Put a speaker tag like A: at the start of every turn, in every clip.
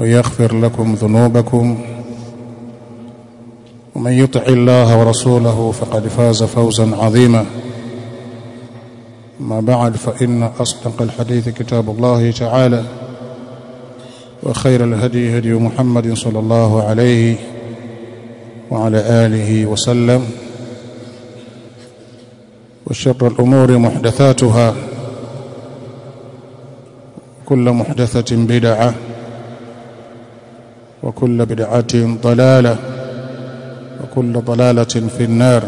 A: ويغفر لكم ذنوبكم. ومن يطع الله ورسوله فقد فاز فوزا عظيما. ما بعد فإن أصدق الحديث كتاب الله تعالى وخير الهدي هدي محمد صلى الله عليه وعلى آله وسلم وشر الأمور محدثاتها كل محدثة بدعة وكل بدعة ضلالة وكل ضلالة في النار.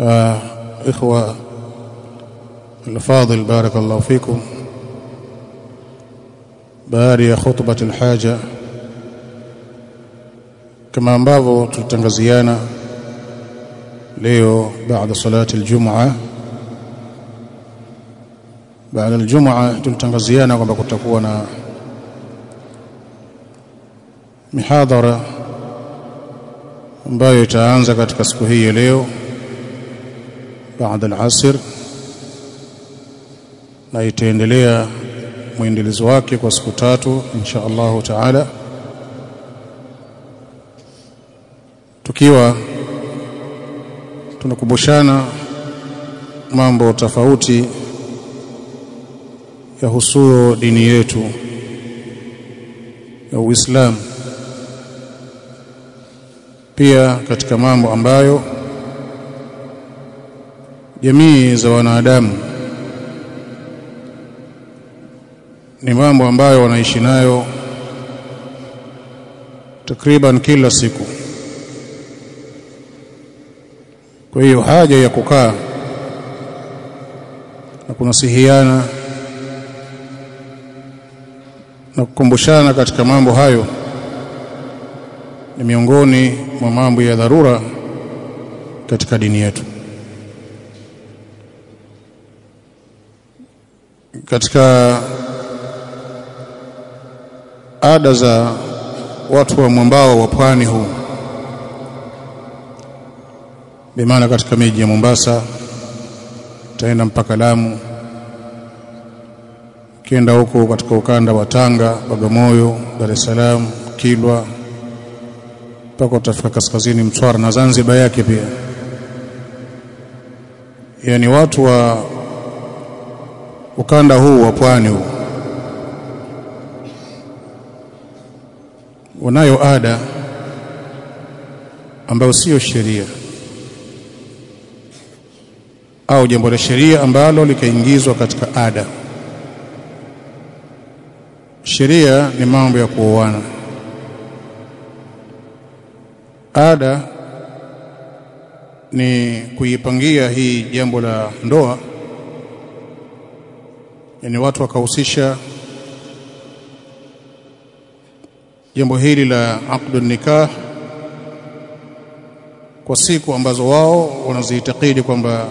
A: آه إخوة الفاضل بارك الله فيكم. باري خطبة الحاجة. كما ambao tutangaziana ليو بعد صلاة الجمعة. Baada aljum'a tulitangaziana kwamba kutakuwa na mihadhara ambayo itaanza katika siku hii ya leo baada ya asr na itaendelea mwendelezo wake kwa siku tatu insha Allah taala. Tukiwa tunakumbushana mambo tofauti yahusuyo dini yetu ya Uislamu. Pia katika mambo ambayo jamii za wanadamu ni mambo ambayo wanaishi nayo takriban kila siku. Kwa hiyo haja ya kukaa na kunasihiana na kukumbushana katika mambo hayo ni miongoni mwa mambo ya dharura katika dini yetu. Katika ada za watu wa mwambao wa pwani huu bimaana katika miji ya Mombasa taenda mpaka Lamu kienda huko katika ukanda wa Tanga, Bagamoyo, Dar es Salaam, Kilwa mpaka utafika kaskazini Mtwara na Zanzibar yake pia. Yaani watu wa ukanda huu wa pwani huu wanayo ada ambayo siyo sheria au jambo la sheria ambalo likaingizwa katika ada sheria ni mambo ya kuoana. Ada ni kuipangia hii jambo la ndoa yani watu wakahusisha jambo hili la aqdun nikah kwa siku ambazo wao wanaziitakidi kwamba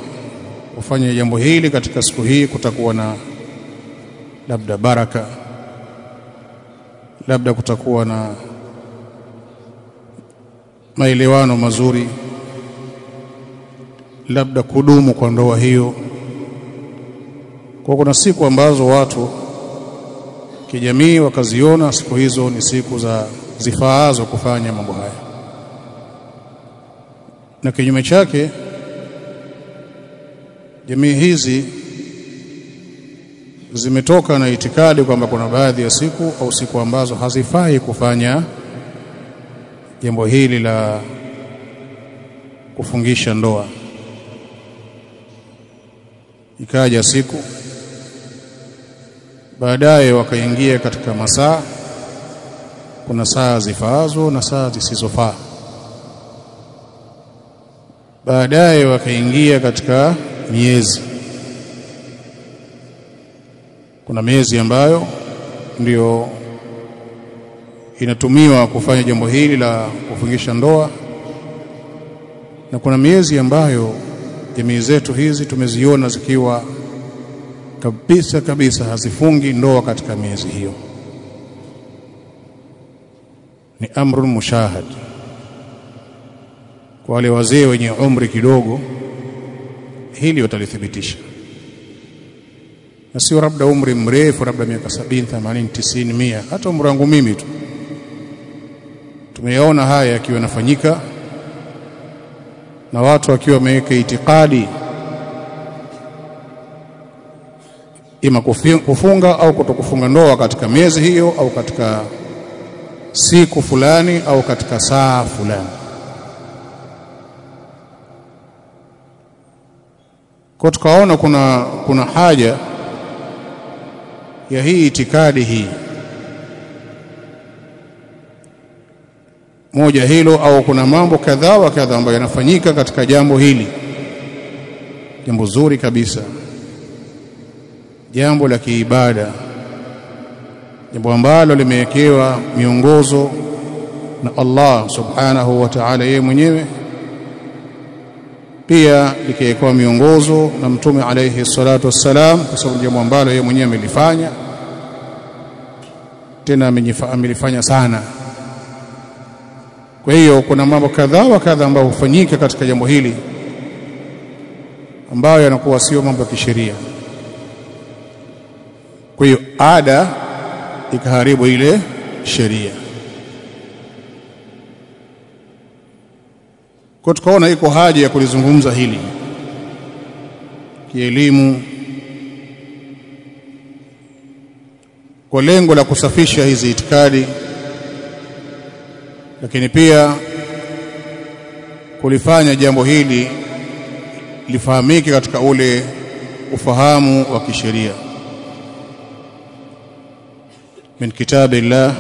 A: ufanye jambo hili katika siku hii kutakuwa na labda baraka labda kutakuwa na maelewano mazuri labda kudumu kwa ndoa hiyo. Kwa kuna siku ambazo watu kijamii wakaziona siku hizo ni siku za zifaazo kufanya mambo haya. Na kinyume chake jamii hizi zimetoka na itikadi kwamba kuna baadhi ya siku au siku ambazo hazifai kufanya jambo hili la kufungisha ndoa. Ikaja siku baadaye wakaingia katika masaa kuna saa zifaazo na saa zisizofaa. Baadaye wakaingia katika miezi kuna miezi ambayo ndiyo inatumiwa kufanya jambo hili la kufungisha ndoa na kuna miezi ambayo jamii zetu hizi tumeziona zikiwa kabisa kabisa hazifungi ndoa katika miezi hiyo. Ni amrun mushahad. Kwa wale wazee wenye umri kidogo hili watalithibitisha na sio labda umri mrefu labda miaka 70 80 90 100 hata umri wangu mimi tu. Tumeyaona haya yakiwa yanafanyika na watu wakiwa wameweka itikadi. Ima kufunga au kutokufunga ndoa katika miezi hiyo au katika siku fulani au katika saa fulani. Kwa tukaona kuna kuna haja ya hii itikadi hii. Moja hilo au kuna mambo kadhaa wa kadhaa ambayo yanafanyika katika jambo hili. Jambo zuri kabisa. Jambo la kiibada. Jambo ambalo limewekewa miongozo na Allah subhanahu wa ta'ala yeye mwenyewe pia likiwekewa miongozo na mtume alayhi salatu wassalam kwa sababu jambo ambalo yeye mwenyewe amelifanya tena amelifanya sana. Kwa hiyo kuna mambo kadhaa wa kadhaa ambayo hufanyika katika jambo hili ambayo yanakuwa sio mambo ya kisheria. Kwa hiyo ada ikaharibu ile sheria kwa tukaona iko haja ya kulizungumza hili. Kielimu. Kwa lengo la kusafisha hizi itikadi. Lakini pia kulifanya jambo hili lifahamike katika ule ufahamu wa kisheria. Min kitabillah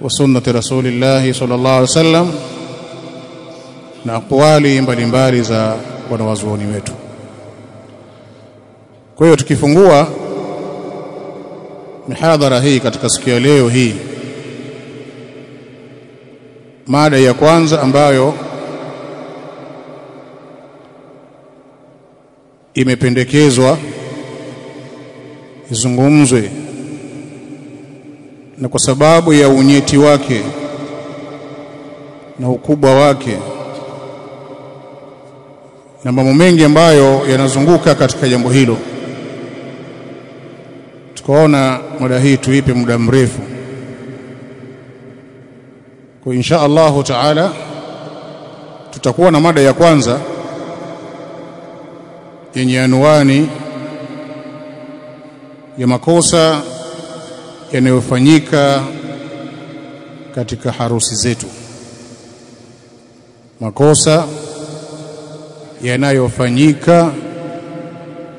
A: wa sunnati rasulillah sallallahu alaihi wasallam na kwali mbalimbali za wanawazuoni wetu. Kwa hiyo tukifungua mihadhara hii katika siku ya leo hii mada ya kwanza ambayo imependekezwa izungumzwe na kwa sababu ya unyeti wake na ukubwa wake na mambo mengi ambayo yanazunguka katika jambo hilo. Tukaona mada hii tuipe muda mrefu. Kwa insha Allahu taala tutakuwa na mada ya kwanza yenye anwani ya makosa yanayofanyika katika harusi zetu. Makosa yanayofanyika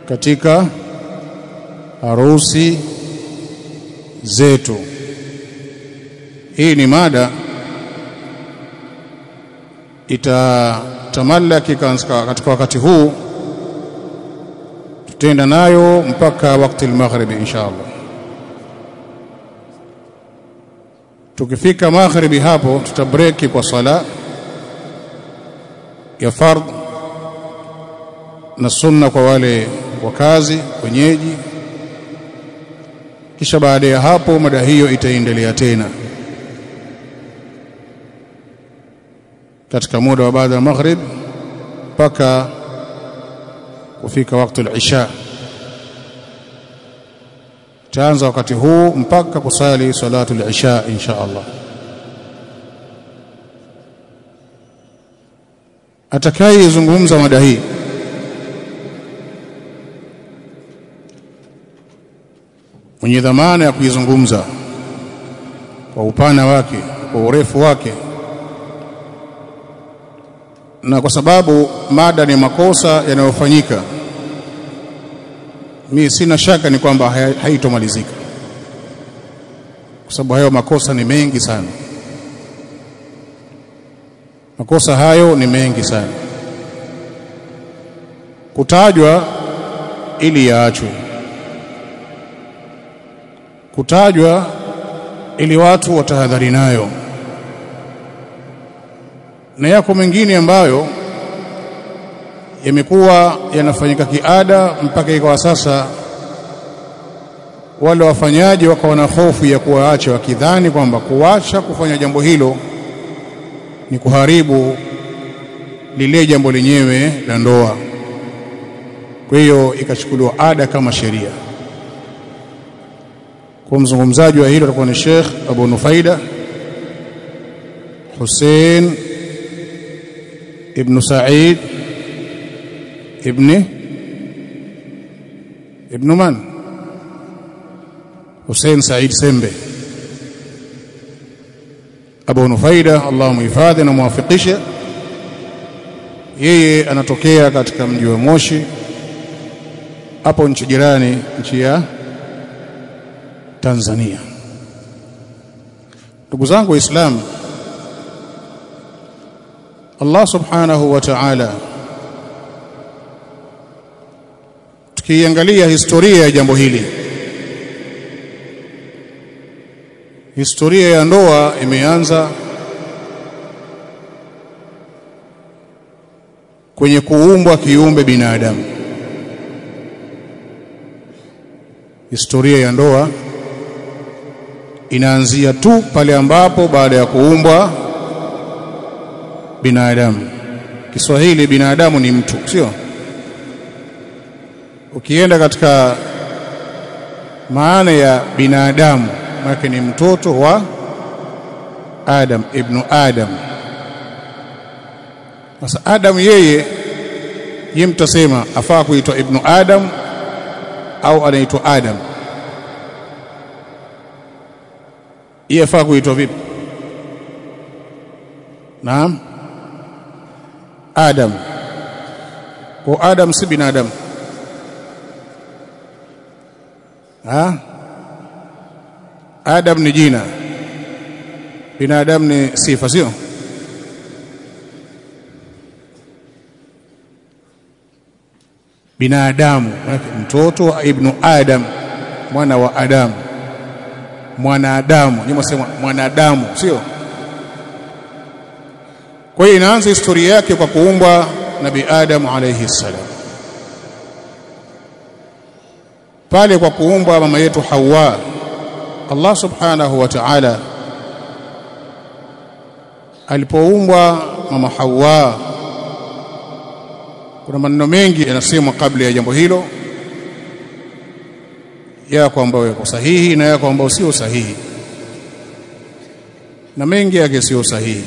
A: katika harusi zetu. Hii ni mada. Itatamalaki katika wakati huu. Tutenda nayo mpaka wakati al-maghrib inshallah. Tukifika maghribi hapo tutabreki kwa sala ya fardh na sunna kwa wale wakazi wenyeji. Kisha baada ya hapo mada hiyo itaendelea tena. Katika muda wa baada ya maghrib mpaka kufika wakati al-isha taanza wakati huu mpaka kusali salatu al-isha insha Allah. Atakayezungumza mada hii mwenye dhamana ya kuizungumza kwa upana wake kwa urefu wake. Na kwa sababu mada ni makosa yanayofanyika mi sina shaka ni kwamba haitomalizika. Kwa sababu hayo makosa ni mengi sana. Makosa hayo ni mengi sana. Kutajwa ili yaachwe kutajwa ili watu watahadhari nayo. Na yako mengine ambayo yamekuwa yanafanyika kiada mpaka ikawa sasa wale wafanyaji wakawa na hofu ya kuwaacha wakidhani kwamba kuacha kufanya jambo hilo ni kuharibu lile jambo lenyewe la ndoa. Kwa hiyo ikachukuliwa ada kama sheria kwa mzungumzaji wa hilo atakuwa ni Sheikh Abu Nufaida Hussein ibn Sa'id ibn ibn man Hussein Said Sembe. Abu Nufaida Allah muhifadhi na muwafikishe yeye anatokea katika mji wa Moshi hapo nchi jirani nchi ya Tanzania. Ndugu zangu waislamu Allah subhanahu wa ta'ala tukiangalia historia ya jambo hili historia ya ndoa imeanza kwenye kuumbwa kiumbe binadamu. Historia ya ndoa inaanzia tu pale ambapo baada ya kuumbwa binadamu. Kiswahili binadamu ni mtu sio? Ukienda katika maana ya binadamu maana ni mtoto wa Adam ibnu Adam. Sasa Adam yeye yeye mtasema afaa kuitwa ibnu Adam au anaitwa Adam yeye afaa kuitwa vipi? Naam. Adam. Kwa Adam si binadamu? Ha? Adam ni jina. Binadamu ni sifa sio? Binadamu. Mtoto ibnu Adam mwana wa Adam mwanadamu. Nyuma sema mwanadamu sio? Kwa hiyo inaanza historia yake kwa kuumbwa nabi Adam alayhi salam. Pale kwa kuumbwa mama yetu Hawa Allah subhanahu wa ta'ala alipoumbwa mama Hawa kuna maneno mengi yanasemwa kabla ya jambo hilo yako ambayo yako sahihi na yako ambayo sio sahihi. Na mengi yake sio sahihi.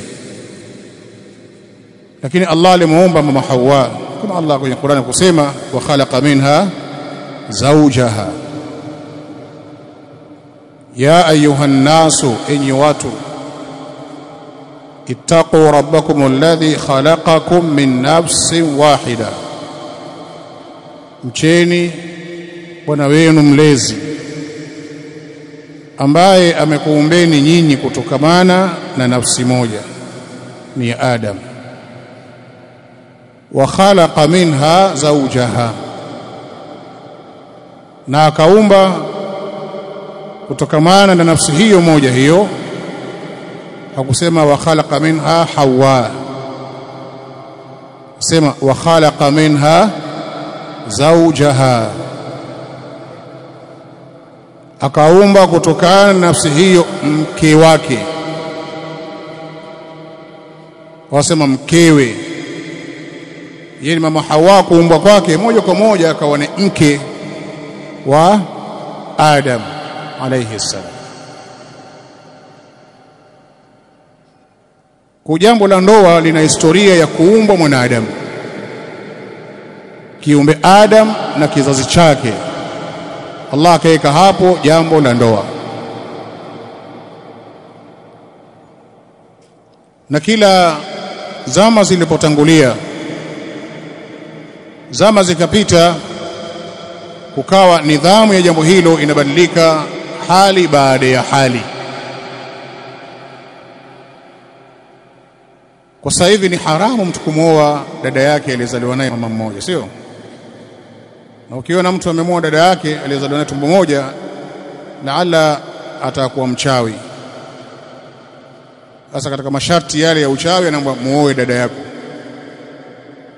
A: Lakini Allah alimuumba mama Hawa kama Allah kwenye Qur'an kusema wa khalaqa minha zawjaha. Ya ayuha nasu enyi watu ittaqu rabbakum alladhi khalaqakum min nafsin wahida. Mcheni bwana wenu mlezi ambaye amekuumbeni nyinyi kutokamana na nafsi moja ni Adam. Wa khalaqa minha zawjaha na akaumba kutokamana na nafsi hiyo moja hiyo hakusema wa khalaqa minha hawa. Sema wa khalaqa minha zawjaha akaumba kutokana na nafsi hiyo mke wake. Wasema mkewe. Yeye mama Hawa kuumbwa kwake moja kwa moja akawa ni mke wa Adam alayhi salam. Kwa jambo la ndoa lina historia ya kuumbwa mwanadamu kiumbe Adam na kizazi chake Allah akaweka hapo jambo la ndoa. Na kila zama zilipotangulia zama zikapita kukawa nidhamu ya jambo hilo inabadilika hali baada ya hali. Kwa sasa hivi ni haramu mtu kumwoa dada yake aliyezaliwa naye mama mmoja sio na ukiona mtu amemwoa dada yake aliyezaliwa tumbo moja laala atakuwa mchawi. Sasa katika masharti yale ya uchawi anaomba muoe dada yako.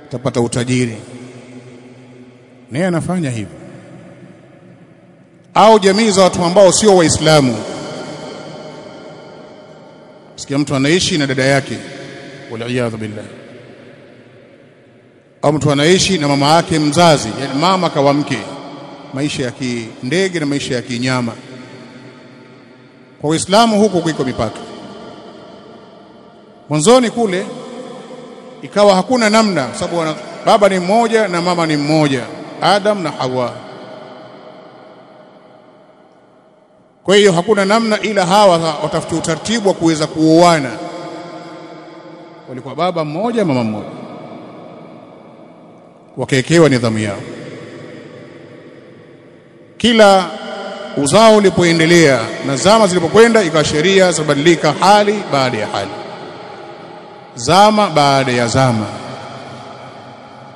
A: Utapata utajiri. Naye anafanya hivyo. Au jamii za watu ambao sio waislamu. Sikia mtu anaishi na dada yake. Waliyadhu billah au mtu anaishi na mama yake mzazi yani mama kawa mke maisha ya kindege na maisha ya kinyama. Kwa uislamu huko kuiko mipaka. Mwanzoni kule ikawa hakuna namna sababu baba ni mmoja na mama ni mmoja Adam na Hawa. Kwa hiyo hakuna namna ila hawa watafuta utaratibu wa kuweza kuoana. Walikuwa baba mmoja mama mmoja wakaekewa nidhamu yao. Kila uzao ulipoendelea na zama zilipokwenda ikawa sheria zibadilika hali baada ya hali. Zama baada ya zama.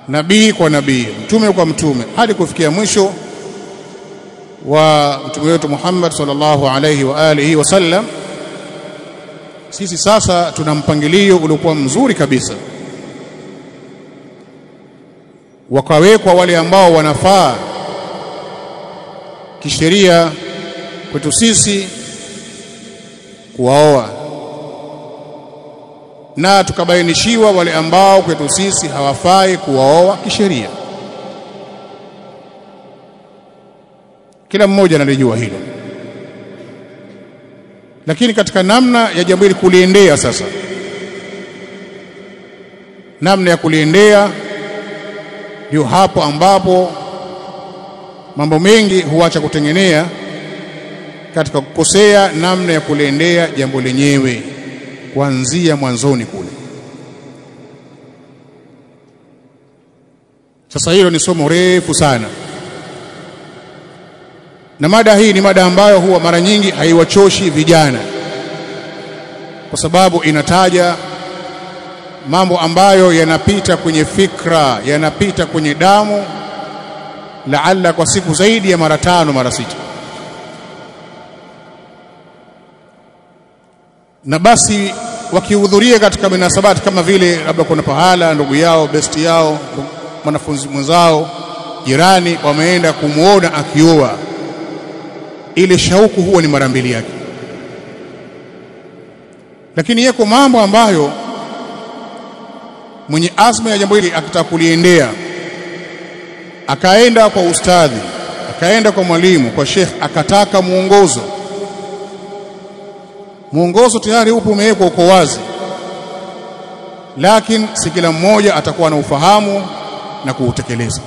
A: Nabii kwa nabii mtume kwa mtume hadi kufikia mwisho wa mtume wetu Muhammad sallallahu alayhi wa alihi wasallam sisi sasa tuna mpangilio uliokuwa mzuri kabisa wakawekwa wale ambao wanafaa kisheria kwetu sisi kuwaoa. Na tukabainishiwa wale ambao kwetu sisi hawafai kuwaoa kisheria. Kila mmoja analijua hilo. Lakini katika namna ya jambo hili kuliendea sasa namna ya kuliendea ndio hapo ambapo mambo mengi huacha kutengenea katika kukosea namna ya kuliendea jambo lenyewe kuanzia mwanzoni kule. Sasa hilo ni somo refu sana. Na mada hii ni mada ambayo huwa mara nyingi haiwachoshi vijana. Kwa sababu inataja mambo ambayo yanapita kwenye fikra yanapita kwenye damu laalla kwa siku zaidi ya mara tano mara sita. Na basi wakihudhuria katika minasabati kama vile labda kuna pahala ndugu yao besti yao mwanafunzi mwenzao jirani wameenda kumwona akioa ile shauku huwa ni mara mbili yake. Lakini yako mambo ambayo mwenye azma ya jambo hili akitaka kuliendea. Akaenda kwa ustadhi akaenda kwa mwalimu kwa sheikh akataka muongozo muongozo tayari upo umewekwa uko wazi. Lakini si kila mmoja atakuwa na ufahamu na kuutekeleza.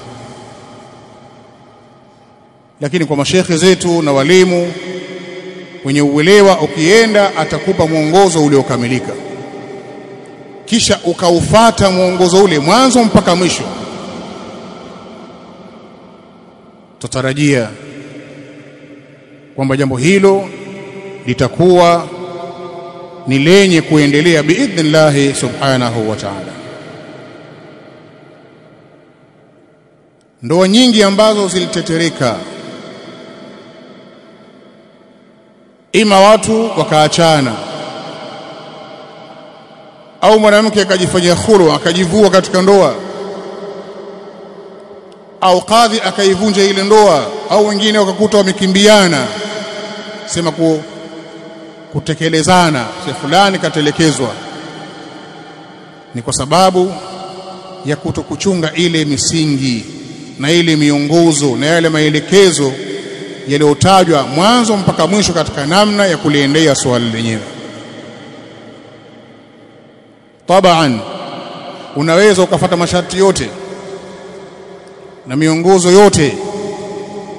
A: Lakini kwa mashekhe zetu na walimu wenye uelewa ukienda atakupa mwongozo uliokamilika kisha ukaufata mwongozo ule mwanzo mpaka mwisho tutarajia kwamba jambo hilo litakuwa ni lenye kuendelea biidhnillahi subhanahu wa ta'ala. Ndoa nyingi ambazo zilitetereka ima watu wakaachana au mwanamke akajifanyia khulu akajivua katika ndoa au kadhi akaivunja ile ndoa au wengine wakakuta wamekimbiana sema ku, kutekelezana si fulani katelekezwa ni kwa sababu ya kutokuchunga ile misingi na ile miongozo na yale maelekezo yaliyotajwa mwanzo mpaka mwisho katika namna ya kuliendea swali lenyewe tabaan. Unaweza ukafata masharti yote na miongozo yote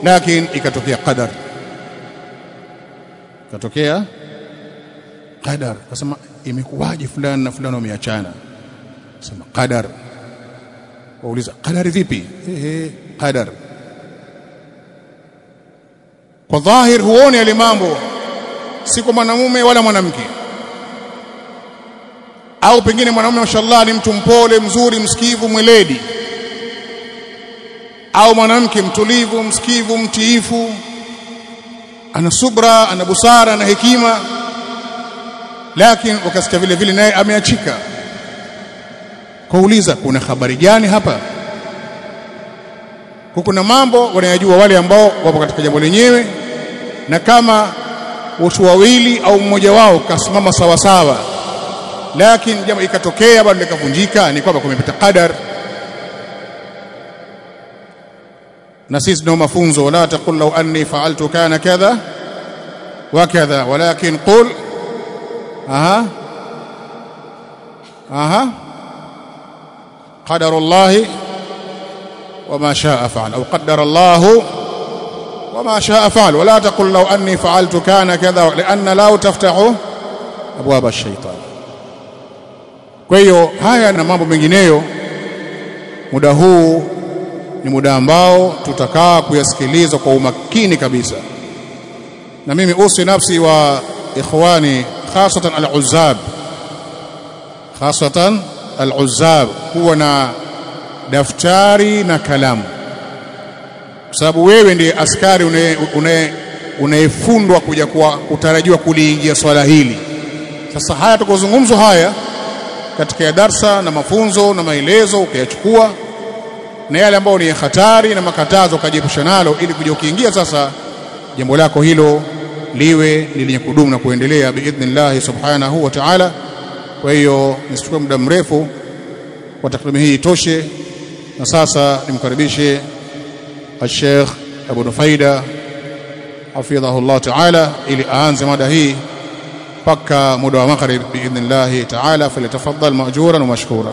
A: lakini ikatokea qadar. Ikatokea qadar. Kasema imekuwaje fulani na fulani wameachana? Sema qadar. Wauliza qadari vipi? Ehe qadar. Kwa dhahir huoni yale mambo. Si kwa mwanamume wala mwanamke au pengine mwanaume mashallah ni mtu mpole mzuri msikivu mweledi. Au mwanamke mtulivu msikivu mtiifu ana subra ana busara ana hekima lakini wakasikia vile vile naye ameachika. Kuuliza kuna habari gani hapa? Kuna mambo wanayajua wale ambao wapo katika jambo lenyewe na kama watu wawili au mmoja wao kasimama sawa sawa lakini jambo ikatokea bado likavunjika ni kwamba kumepita qadar na sisi ndio mafunzo wala taqul law anni fa'altu kana kadha wa kadha walakin qul aha aha قدر الله وما شاء فعل أو قدر الله وما شاء فعل ولا تقل لو أني فعلت كان كذا لأن تفتح أبواب الشيطان kwa hiyo haya na mambo mengineyo muda huu ni muda ambao tutakaa kuyasikiliza kwa umakini kabisa. Na mimi usi nafsi wa ikhwani khasatan al-uzab, khasatan al-uzab, kuwa na daftari na kalamu. Kwa sababu wewe ndiye askari unayefundwa kuja kwa kutarajiwa kuliingia swala hili. Sasa haya tukozungumzwa haya katika ya darsa na mafunzo na maelezo ukayachukua, na yale ambayo ni hatari na makatazo ukajiepusha nalo, ili kuja ukiingia sasa jambo lako hilo liwe ni lenye kudumu na kuendelea biidhnillahi subhanahu wa ta'ala. Kwa hiyo nisichukue muda mrefu, kwa takrimi hii itoshe, na sasa nimkaribishe Sheikh Abu Nufaida hafidhahu Allah ta'ala, ili aanze mada hii. Mpaka muda wa maghrib biidhnillah ta'ala falyatafaddal ma'juran wa mashkura